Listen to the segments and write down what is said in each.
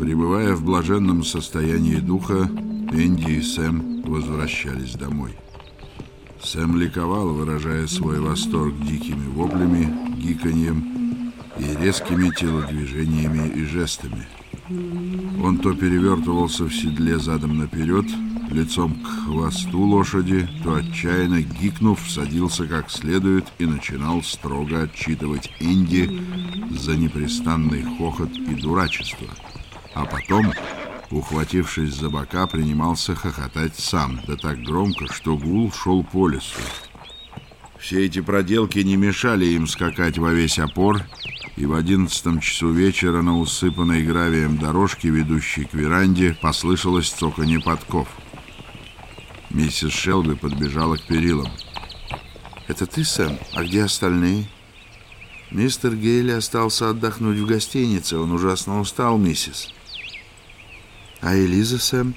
Пребывая в блаженном состоянии духа, Энди и Сэм возвращались домой. Сэм ликовал, выражая свой восторг дикими воплями, гиканьем и резкими телодвижениями и жестами. Он то перевертывался в седле задом наперед, лицом к хвосту лошади, то отчаянно гикнув, садился как следует и начинал строго отчитывать Инди за непрестанный хохот и дурачество. А потом, ухватившись за бока, принимался хохотать сам, да так громко, что гул шел по лесу. Все эти проделки не мешали им скакать во весь опор, и в одиннадцатом часу вечера на усыпанной гравием дорожке, ведущей к веранде, послышалось цоканье подков. Миссис Шелби подбежала к перилам. «Это ты, Сэм? А где остальные?» «Мистер Гейли остался отдохнуть в гостинице. Он ужасно устал, миссис». «А Элиза, Сэм?»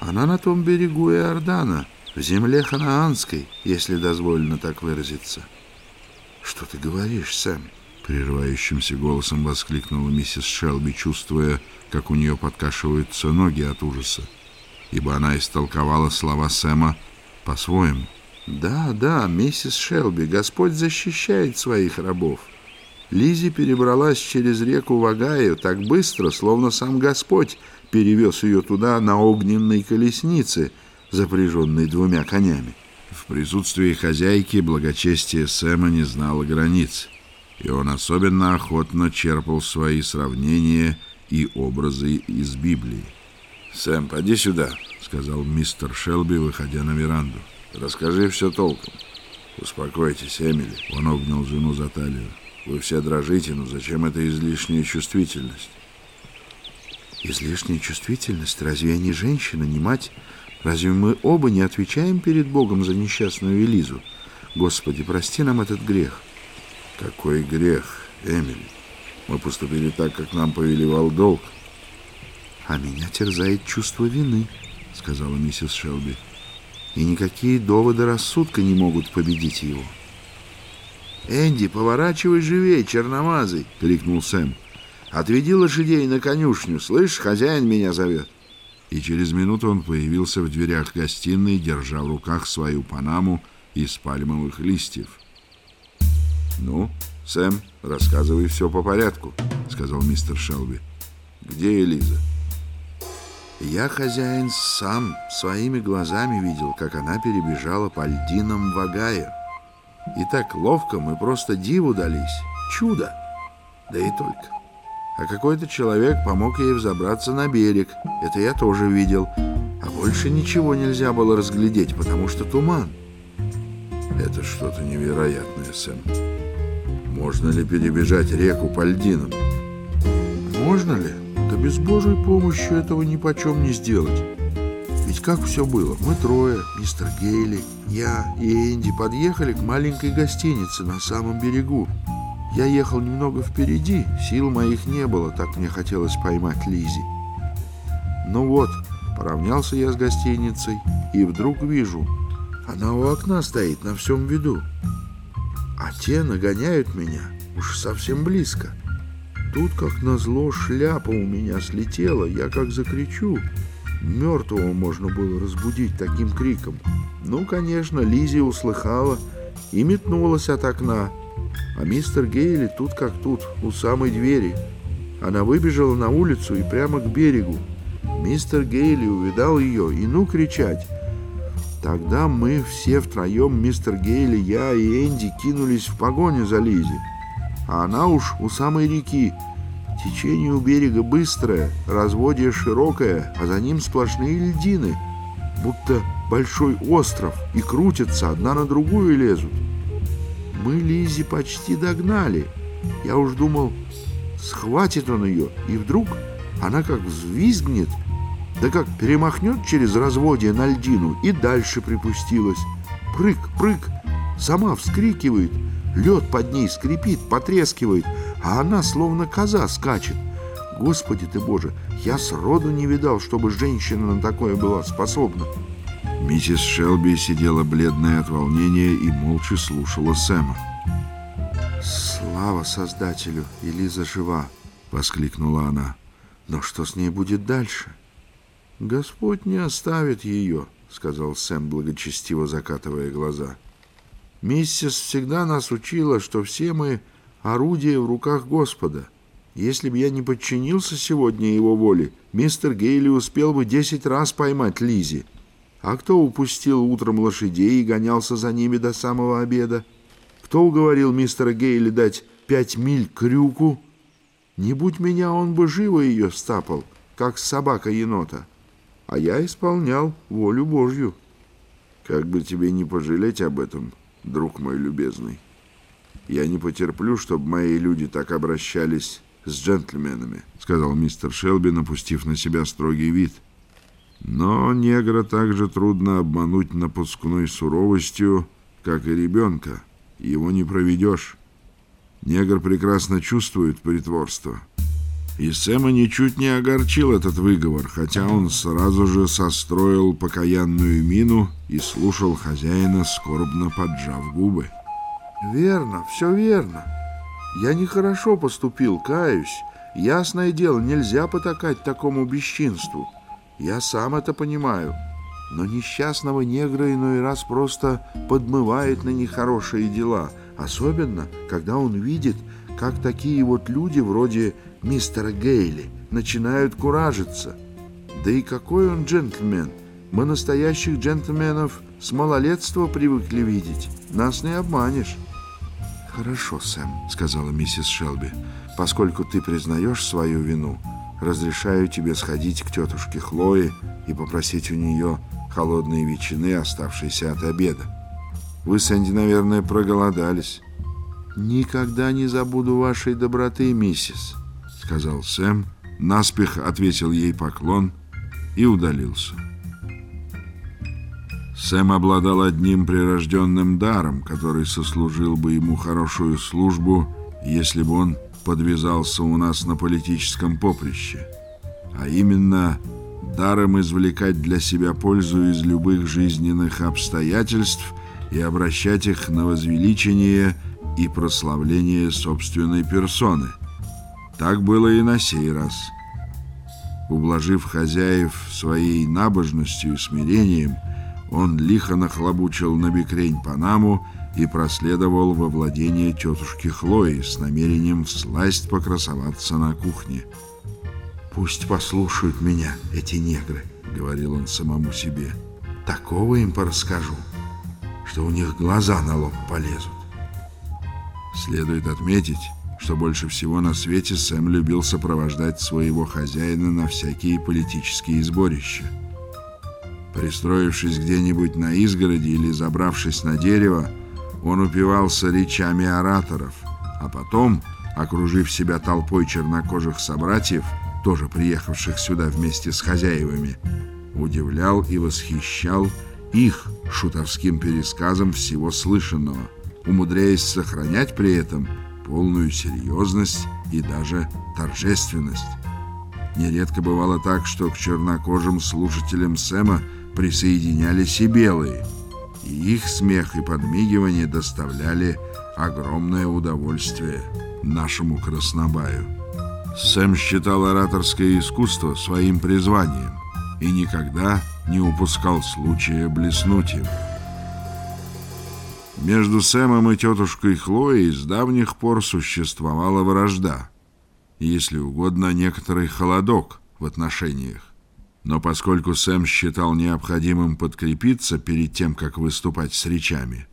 «Она на том берегу Иордана, в земле ханаанской, если дозволено так выразиться». «Что ты говоришь, Сэм?» Прерывающимся голосом воскликнула миссис Шелби, чувствуя, как у нее подкашиваются ноги от ужаса ибо она истолковала слова Сэма по-своему. «Да, да, миссис Шелби, Господь защищает своих рабов. Лизи перебралась через реку Вагаю так быстро, словно сам Господь перевез ее туда на огненной колеснице, запряженной двумя конями. В присутствии хозяйки благочестие Сэма не знало границ, и он особенно охотно черпал свои сравнения и образы из Библии. «Сэм, поди сюда», — сказал мистер Шелби, выходя на веранду. «Расскажи все толком». «Успокойтесь, Эмили», — он обнял жену за талию. «Вы все дрожите, но зачем эта излишняя чувствительность?» «Излишняя чувствительность? Разве я не женщина, не мать? Разве мы оба не отвечаем перед Богом за несчастную Элизу? Господи, прости нам этот грех». «Какой грех, Эмили? Мы поступили так, как нам повелевал долг». «А меня терзает чувство вины», — сказала миссис Шелби. «И никакие доводы рассудка не могут победить его». «Энди, поворачивай живей, черномазый!» — крикнул Сэм. «Отведи лошадей на конюшню. Слышь, хозяин меня зовет». И через минуту он появился в дверях гостиной, держа в руках свою панаму из пальмовых листьев. «Ну, Сэм, рассказывай все по порядку», — сказал мистер Шелби. «Где Элиза?» Я, хозяин, сам своими глазами видел, как она перебежала по льдинам Вагая. И так ловко мы просто диву дались. Чудо! Да и только. А какой-то человек помог ей взобраться на берег. Это я тоже видел. А больше ничего нельзя было разглядеть, потому что туман. Это что-то невероятное, Сэм. Можно ли перебежать реку по льдинам? Можно ли? Да без Божьей помощи этого ни почем не сделать. Ведь как все было? Мы трое, мистер Гейли, я и Энди подъехали к маленькой гостинице на самом берегу. Я ехал немного впереди, сил моих не было, так мне хотелось поймать Лизи. Ну вот, поравнялся я с гостиницей, и вдруг вижу, она у окна стоит на всем виду. А те нагоняют меня уж совсем близко. Тут, как назло, шляпа у меня слетела, я как закричу. Мертвого можно было разбудить таким криком. Ну, конечно, Лизи услыхала и метнулась от окна. А мистер Гейли тут как тут, у самой двери. Она выбежала на улицу и прямо к берегу. Мистер Гейли увидал ее и ну кричать. Тогда мы все втроем, мистер Гейли, я и Энди, кинулись в погоню за Лизи а она уж у самой реки. Течение у берега быстрое, разводье широкое, а за ним сплошные льдины, будто большой остров, и крутятся, одна на другую лезут. Мы Лизи почти догнали. Я уж думал, схватит он ее, и вдруг она как взвизгнет, да как перемахнет через разводье на льдину и дальше припустилась. Прыг, прыг, сама вскрикивает — Лед под ней скрипит, потрескивает, а она словно коза скачет. Господи ты Боже, я сроду не видал, чтобы женщина на такое была способна. Миссис Шелби сидела бледная от волнения и молча слушала Сэма. «Слава Создателю! Элиза жива!» — воскликнула она. Но что с ней будет дальше? Господь не оставит ее, сказал Сэм, благочестиво закатывая глаза. Миссис всегда нас учила, что все мы орудие в руках Господа. Если бы я не подчинился сегодня его воле, мистер Гейли успел бы десять раз поймать Лизи. А кто упустил утром лошадей и гонялся за ними до самого обеда? Кто уговорил мистера Гейли дать пять миль крюку? Не будь меня, он бы живо ее стапал, как собака енота. А я исполнял волю Божью. Как бы тебе не пожалеть об этом, друг мой любезный. Я не потерплю, чтобы мои люди так обращались с джентльменами, сказал мистер Шелби, напустив на себя строгий вид. Но негра также трудно обмануть напускной суровостью, как и ребенка. Его не проведешь. Негр прекрасно чувствует притворство. И Сэма ничуть не огорчил этот выговор, хотя он сразу же состроил покаянную мину и слушал хозяина, скорбно поджав губы. «Верно, все верно. Я нехорошо поступил, каюсь. Ясное дело, нельзя потакать такому бесчинству. Я сам это понимаю. Но несчастного негра иной раз просто подмывает на нехорошие дела, особенно, когда он видит, как такие вот люди вроде мистера Гейли начинают куражиться. Да и какой он джентльмен! Мы настоящих джентльменов с малолетства привыкли видеть. Нас не обманешь. «Хорошо, Сэм», — сказала миссис Шелби. «Поскольку ты признаешь свою вину, разрешаю тебе сходить к тетушке Хлое и попросить у нее холодные ветчины, оставшиеся от обеда. Вы с Энди, наверное, проголодались». «Никогда не забуду вашей доброты, миссис», — сказал Сэм, наспех ответил ей поклон и удалился. Сэм обладал одним прирожденным даром, который сослужил бы ему хорошую службу, если бы он подвязался у нас на политическом поприще, а именно даром извлекать для себя пользу из любых жизненных обстоятельств и обращать их на возвеличение и прославление собственной персоны. Так было и на сей раз. Ублажив хозяев своей набожностью и смирением, он лихо нахлобучил на бекрень Панаму и проследовал во владение тетушки Хлои с намерением всласть покрасоваться на кухне. «Пусть послушают меня эти негры», — говорил он самому себе. «Такого им порасскажу, что у них глаза на лоб полезут». Следует отметить, что больше всего на свете Сэм любил сопровождать своего хозяина на всякие политические сборища. Пристроившись где-нибудь на изгороди или забравшись на дерево, он упивался речами ораторов, а потом, окружив себя толпой чернокожих собратьев, тоже приехавших сюда вместе с хозяевами, удивлял и восхищал их шутовским пересказом всего слышанного, умудряясь сохранять при этом полную серьезность и даже торжественность. Нередко бывало так, что к чернокожим слушателям Сэма присоединялись и белые, и их смех и подмигивание доставляли огромное удовольствие нашему краснобаю. Сэм считал ораторское искусство своим призванием и никогда не упускал случая блеснуть им. Между Сэмом и тетушкой Хлоей с давних пор существовала вражда, если угодно, некоторый холодок в отношениях. Но поскольку Сэм считал необходимым подкрепиться перед тем, как выступать с речами,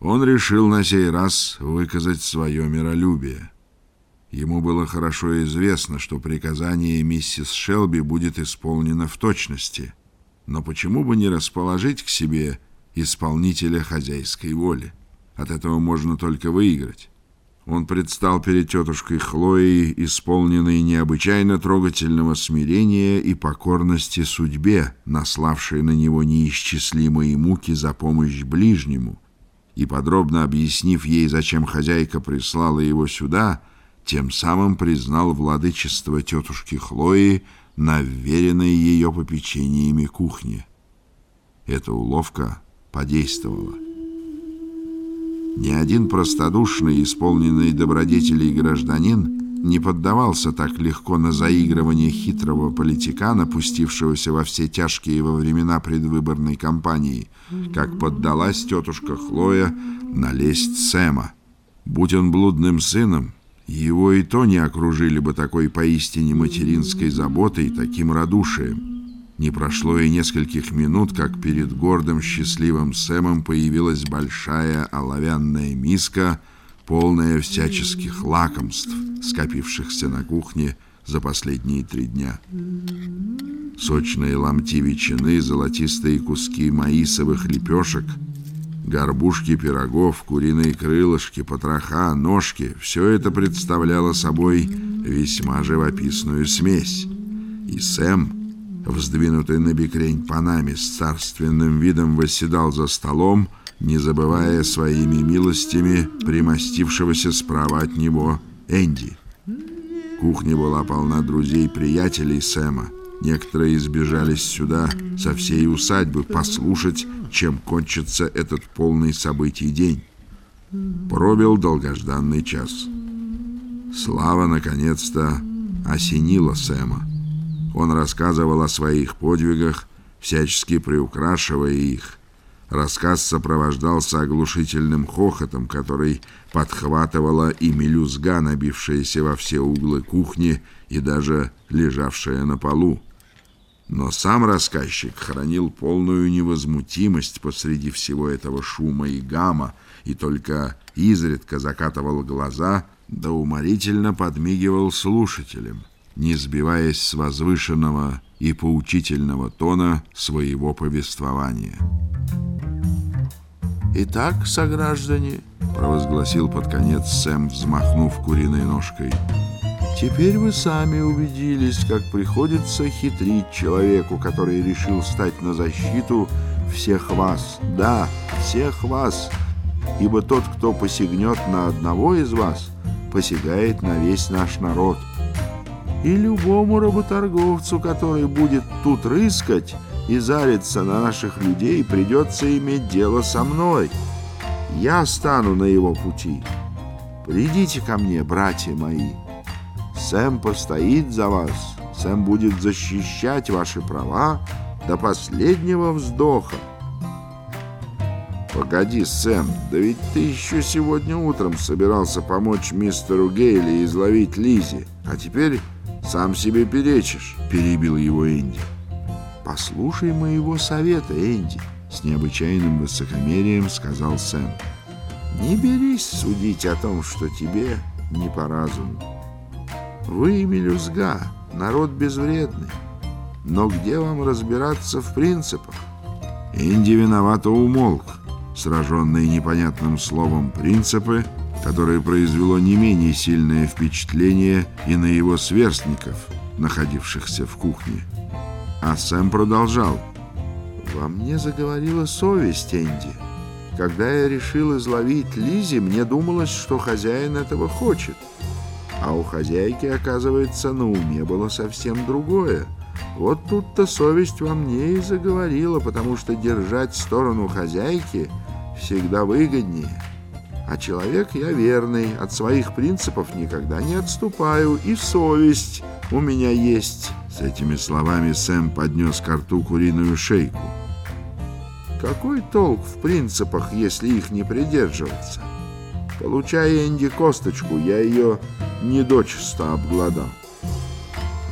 он решил на сей раз выказать свое миролюбие. Ему было хорошо известно, что приказание миссис Шелби будет исполнено в точности, но почему бы не расположить к себе исполнителя хозяйской воли? От этого можно только выиграть. Он предстал перед тетушкой Хлоей, исполненной необычайно трогательного смирения и покорности судьбе, наславшей на него неисчислимые муки за помощь ближнему, и подробно объяснив ей, зачем хозяйка прислала его сюда, тем самым признал владычество тетушки Хлои на вверенной ее попечениями кухне. Эта уловка подействовала. Ни один простодушный, исполненный добродетелей гражданин не поддавался так легко на заигрывание хитрого политикана, пустившегося во все тяжкие во времена предвыборной кампании, как поддалась тетушка Хлоя на лесть Сэма. Будь он блудным сыном, его и то не окружили бы такой поистине материнской заботой, таким радушием. Не прошло и нескольких минут, как перед гордым счастливым Сэмом появилась большая оловянная миска, полная всяческих лакомств, скопившихся на кухне за последние три дня. Сочные ломти ветчины, золотистые куски маисовых лепешек, горбушки пирогов, куриные крылышки, потроха, ножки — все это представляло собой весьма живописную смесь. И Сэм вздвинутый на бекрень панами, с царственным видом восседал за столом, не забывая своими милостями примостившегося справа от него Энди. Кухня была полна друзей-приятелей Сэма. Некоторые избежались сюда со всей усадьбы послушать, чем кончится этот полный событий день. Пробил долгожданный час. Слава наконец-то осенила Сэма. Он рассказывал о своих подвигах, всячески приукрашивая их. Рассказ сопровождался оглушительным хохотом, который подхватывала и мелюзга, набившаяся во все углы кухни и даже лежавшая на полу. Но сам рассказчик хранил полную невозмутимость посреди всего этого шума и гамма и только изредка закатывал глаза да уморительно подмигивал слушателям не сбиваясь с возвышенного и поучительного тона своего повествования. «Итак, сограждане», — провозгласил под конец Сэм, взмахнув куриной ножкой, «теперь вы сами убедились, как приходится хитрить человеку, который решил стать на защиту всех вас. Да, всех вас, ибо тот, кто посягнет на одного из вас, посягает на весь наш народ» и любому работорговцу, который будет тут рыскать и зариться на наших людей, придется иметь дело со мной. Я стану на его пути. Придите ко мне, братья мои. Сэм постоит за вас. Сэм будет защищать ваши права до последнего вздоха. Погоди, Сэм, да ведь ты еще сегодня утром собирался помочь мистеру Гейли изловить Лизи, а теперь сам себе перечишь, перебил его Энди. Послушай моего совета, Энди, с необычайным высокомерием сказал Сэм. Не берись судить о том, что тебе не по разуму. Вы, мелюзга, народ безвредный. Но где вам разбираться в принципах? Энди виновато умолк, сраженный непонятным словом «принципы», которое произвело не менее сильное впечатление и на его сверстников, находившихся в кухне. А Сэм продолжал. «Во мне заговорила совесть, Энди. Когда я решил изловить Лизи, мне думалось, что хозяин этого хочет. А у хозяйки, оказывается, на уме было совсем другое. Вот тут-то совесть во мне и заговорила, потому что держать сторону хозяйки всегда выгоднее». А человек я верный, от своих принципов никогда не отступаю, и совесть у меня есть. С этими словами Сэм поднес к рту куриную шейку. Какой толк в принципах, если их не придерживаться? Получая Энди косточку, я ее недочисто обглодал.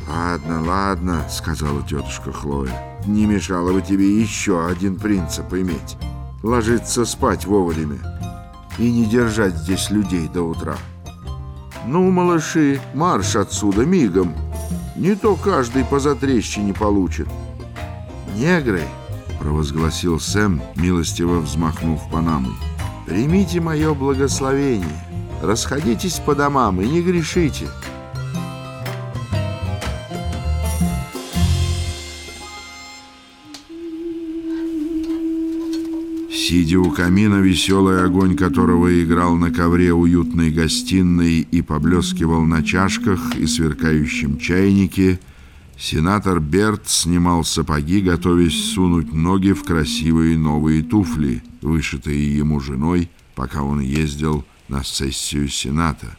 «Ладно, ладно», — сказала тетушка Хлоя. «Не мешало бы тебе еще один принцип иметь. Ложиться спать вовремя и не держать здесь людей до утра. Ну, малыши, марш отсюда мигом. Не то каждый по затрещине получит. Негры, провозгласил Сэм, милостиво взмахнув панамой. Примите мое благословение. Расходитесь по домам и не грешите. Сидя у камина, веселый огонь которого играл на ковре уютной гостиной и поблескивал на чашках и сверкающем чайнике, сенатор Берт снимал сапоги, готовясь сунуть ноги в красивые новые туфли, вышитые ему женой, пока он ездил на сессию Сената.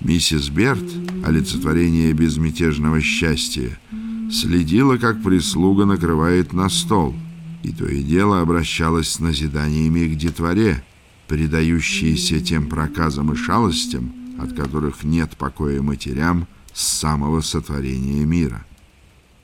Миссис Берт, олицетворение безмятежного счастья, следила, как прислуга накрывает на стол, и то и дело обращалась с назиданиями к детворе, предающиеся тем проказам и шалостям, от которых нет покоя матерям с самого сотворения мира.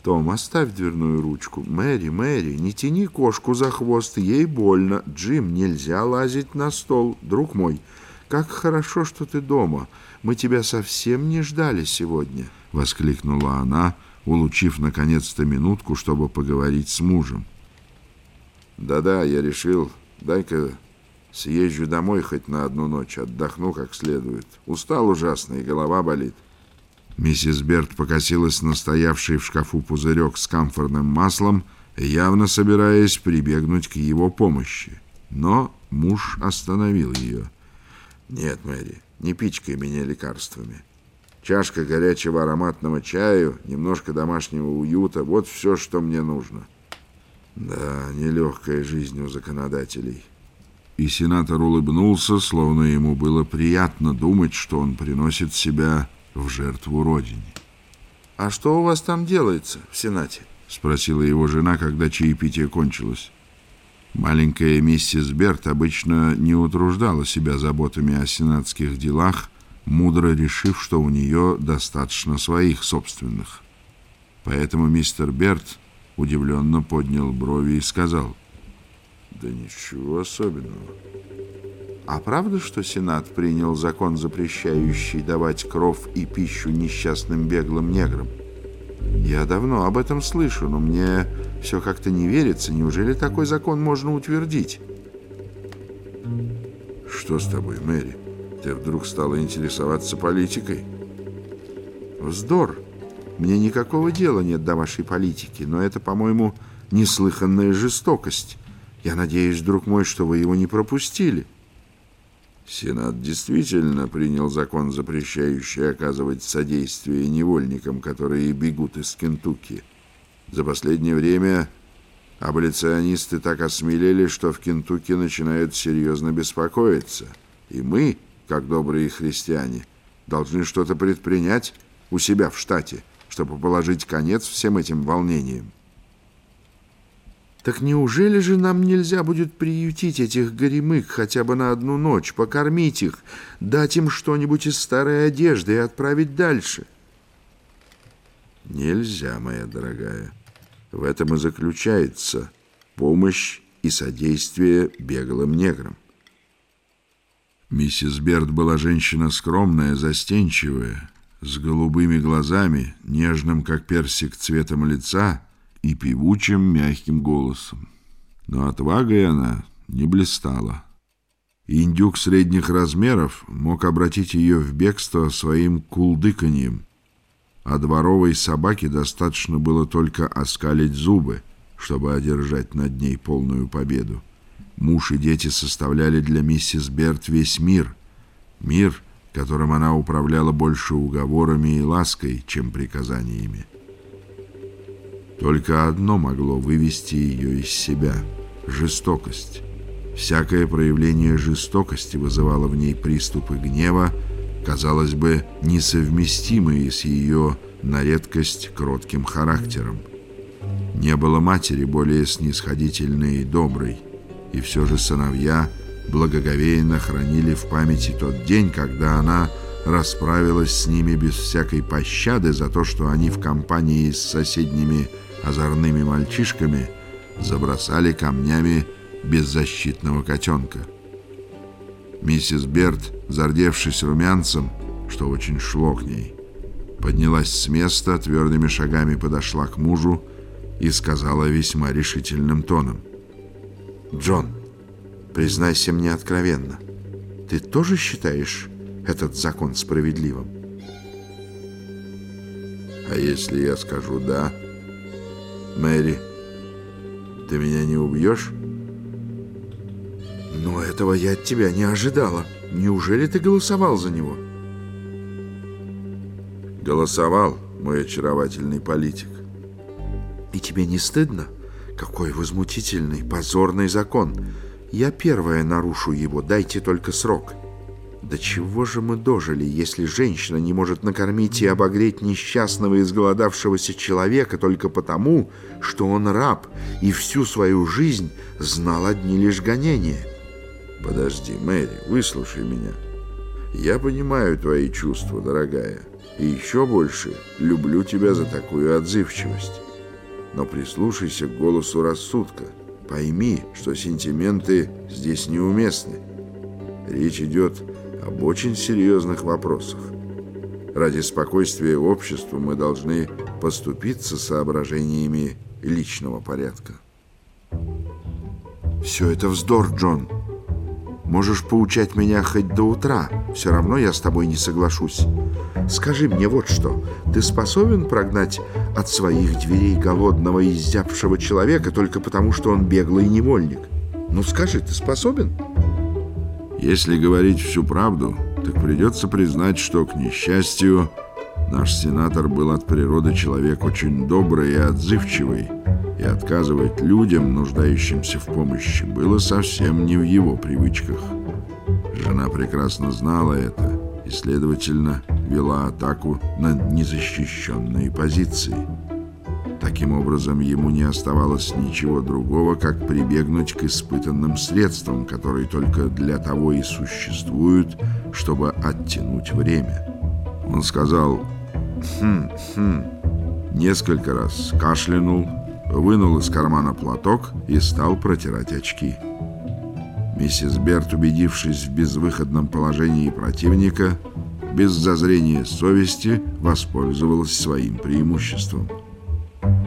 Том, оставь дверную ручку. Мэри, Мэри, не тяни кошку за хвост, ей больно. Джим, нельзя лазить на стол. Друг мой, как хорошо, что ты дома. Мы тебя совсем не ждали сегодня. Воскликнула она, улучив наконец-то минутку, чтобы поговорить с мужем. Да-да, я решил, дай-ка съезжу домой хоть на одну ночь, отдохну как следует. Устал ужасно, и голова болит. Миссис Берт покосилась на стоявший в шкафу пузырек с камфорным маслом, явно собираясь прибегнуть к его помощи. Но муж остановил ее. «Нет, Мэри, не пичкай меня лекарствами. Чашка горячего ароматного чаю, немножко домашнего уюта — вот все, что мне нужно. Да, нелегкая жизнь у законодателей». И сенатор улыбнулся, словно ему было приятно думать, что он приносит себя в жертву Родине. «А что у вас там делается в Сенате?» — спросила его жена, когда чаепитие кончилось. Маленькая миссис Берт обычно не утруждала себя заботами о сенатских делах, мудро решив, что у нее достаточно своих собственных. Поэтому мистер Берт удивленно поднял брови и сказал, «Да ничего особенного». А правда, что Сенат принял закон, запрещающий давать кров и пищу несчастным беглым неграм? Я давно об этом слышу, но мне все как-то не верится. Неужели такой закон можно утвердить? Что с тобой, Мэри? Ты вдруг стала интересоваться политикой? Вздор. Мне никакого дела нет до вашей политики, но это, по-моему, неслыханная жестокость. Я надеюсь, друг мой, что вы его не пропустили. Сенат действительно принял закон, запрещающий оказывать содействие невольникам, которые бегут из Кентукки. За последнее время аболиционисты так осмелели, что в Кентукки начинают серьезно беспокоиться. И мы, как добрые христиане, должны что-то предпринять у себя в штате, чтобы положить конец всем этим волнениям. Так неужели же нам нельзя будет приютить этих горемык хотя бы на одну ночь, покормить их, дать им что-нибудь из старой одежды и отправить дальше? Нельзя, моя дорогая. В этом и заключается помощь и содействие беглым неграм. Миссис Берт была женщина скромная, застенчивая, с голубыми глазами, нежным, как персик, цветом лица — и певучим мягким голосом. Но отвагой она не блистала. Индюк средних размеров мог обратить ее в бегство своим кулдыканьем, а дворовой собаке достаточно было только оскалить зубы, чтобы одержать над ней полную победу. Муж и дети составляли для миссис Берт весь мир, мир, которым она управляла больше уговорами и лаской, чем приказаниями. Только одно могло вывести ее из себя — жестокость. Всякое проявление жестокости вызывало в ней приступы гнева, казалось бы, несовместимые с ее на редкость кротким характером. Не было матери более снисходительной и доброй, и все же сыновья благоговейно хранили в памяти тот день, когда она расправилась с ними без всякой пощады за то, что они в компании с соседними озорными мальчишками забросали камнями беззащитного котенка. Миссис Берт, зардевшись румянцем, что очень шло к ней, поднялась с места, твердыми шагами подошла к мужу и сказала весьма решительным тоном. «Джон, признайся мне откровенно, ты тоже считаешь этот закон справедливым?» «А если я скажу «да», Мэри, ты меня не убьешь? Но этого я от тебя не ожидала. Неужели ты голосовал за него? Голосовал, мой очаровательный политик. И тебе не стыдно? Какой возмутительный, позорный закон. Я первая нарушу его, дайте только срок. До чего же мы дожили, если женщина не может накормить и обогреть несчастного изголодавшегося человека только потому, что он раб и всю свою жизнь знал одни лишь гонения? Подожди, Мэри, выслушай меня. Я понимаю твои чувства, дорогая, и еще больше люблю тебя за такую отзывчивость. Но прислушайся к голосу рассудка. Пойми, что сентименты здесь неуместны. Речь идет об очень серьезных вопросах. Ради спокойствия общества мы должны поступиться соображениями личного порядка. Все это вздор, Джон. Можешь поучать меня хоть до утра. Все равно я с тобой не соглашусь. Скажи мне вот что. Ты способен прогнать от своих дверей голодного и изябшего человека только потому, что он беглый невольник? Ну скажи, ты способен? Если говорить всю правду, так придется признать, что, к несчастью, наш сенатор был от природы человек очень добрый и отзывчивый, и отказывать людям, нуждающимся в помощи, было совсем не в его привычках. Жена прекрасно знала это и, следовательно, вела атаку на незащищенные позиции. Таким образом, ему не оставалось ничего другого, как прибегнуть к испытанным средствам, которые только для того и существуют, чтобы оттянуть время. Он сказал «хм, хм», несколько раз кашлянул, вынул из кармана платок и стал протирать очки. Миссис Берт, убедившись в безвыходном положении противника, без зазрения совести воспользовалась своим преимуществом.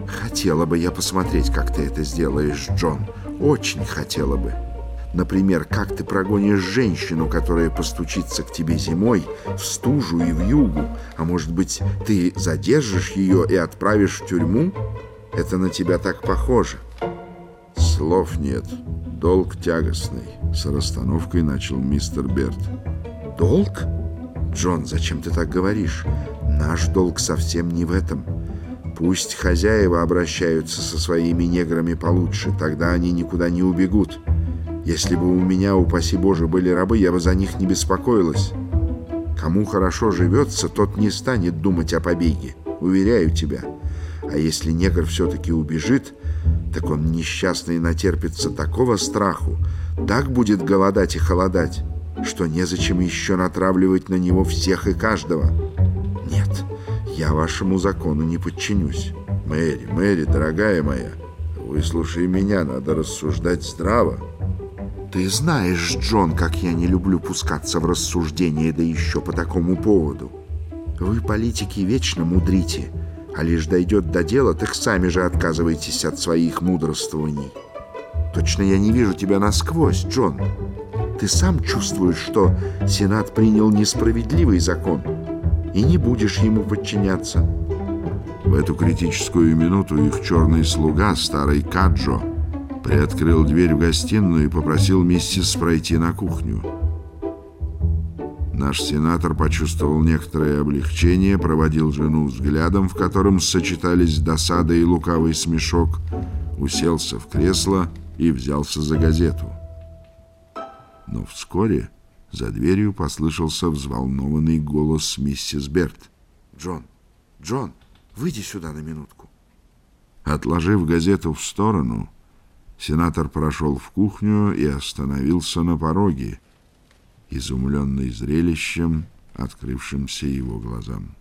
Хотела бы я посмотреть, как ты это сделаешь, Джон. Очень хотела бы. Например, как ты прогонишь женщину, которая постучится к тебе зимой в стужу и в югу, а может быть, ты задержишь ее и отправишь в тюрьму? Это на тебя так похоже. Слов нет. Долг тягостный. С расстановкой начал мистер Берт. Долг? Джон, зачем ты так говоришь? Наш долг совсем не в этом. Пусть хозяева обращаются со своими неграми получше, тогда они никуда не убегут. Если бы у меня, упаси Боже, были рабы, я бы за них не беспокоилась. Кому хорошо живется, тот не станет думать о побеге, уверяю тебя. А если негр все-таки убежит, так он несчастный натерпится такого страху, так будет голодать и холодать, что незачем еще натравливать на него всех и каждого. Нет, я вашему закону не подчинюсь. Мэри, Мэри, дорогая моя, выслушай меня, надо рассуждать здраво. Ты знаешь, Джон, как я не люблю пускаться в рассуждения, да еще по такому поводу. Вы, политики, вечно мудрите, а лишь дойдет до дела, так сами же отказываетесь от своих мудрствований. Точно я не вижу тебя насквозь, Джон. Ты сам чувствуешь, что Сенат принял несправедливый закон, и не будешь ему подчиняться. В эту критическую минуту их черный слуга, старый Каджо, приоткрыл дверь в гостиную и попросил миссис пройти на кухню. Наш сенатор почувствовал некоторое облегчение, проводил жену взглядом, в котором сочетались досада и лукавый смешок, уселся в кресло и взялся за газету. Но вскоре за дверью послышался взволнованный голос миссис Берт. «Джон, Джон, выйди сюда на минутку». Отложив газету в сторону, сенатор прошел в кухню и остановился на пороге, изумленный зрелищем, открывшимся его глазам.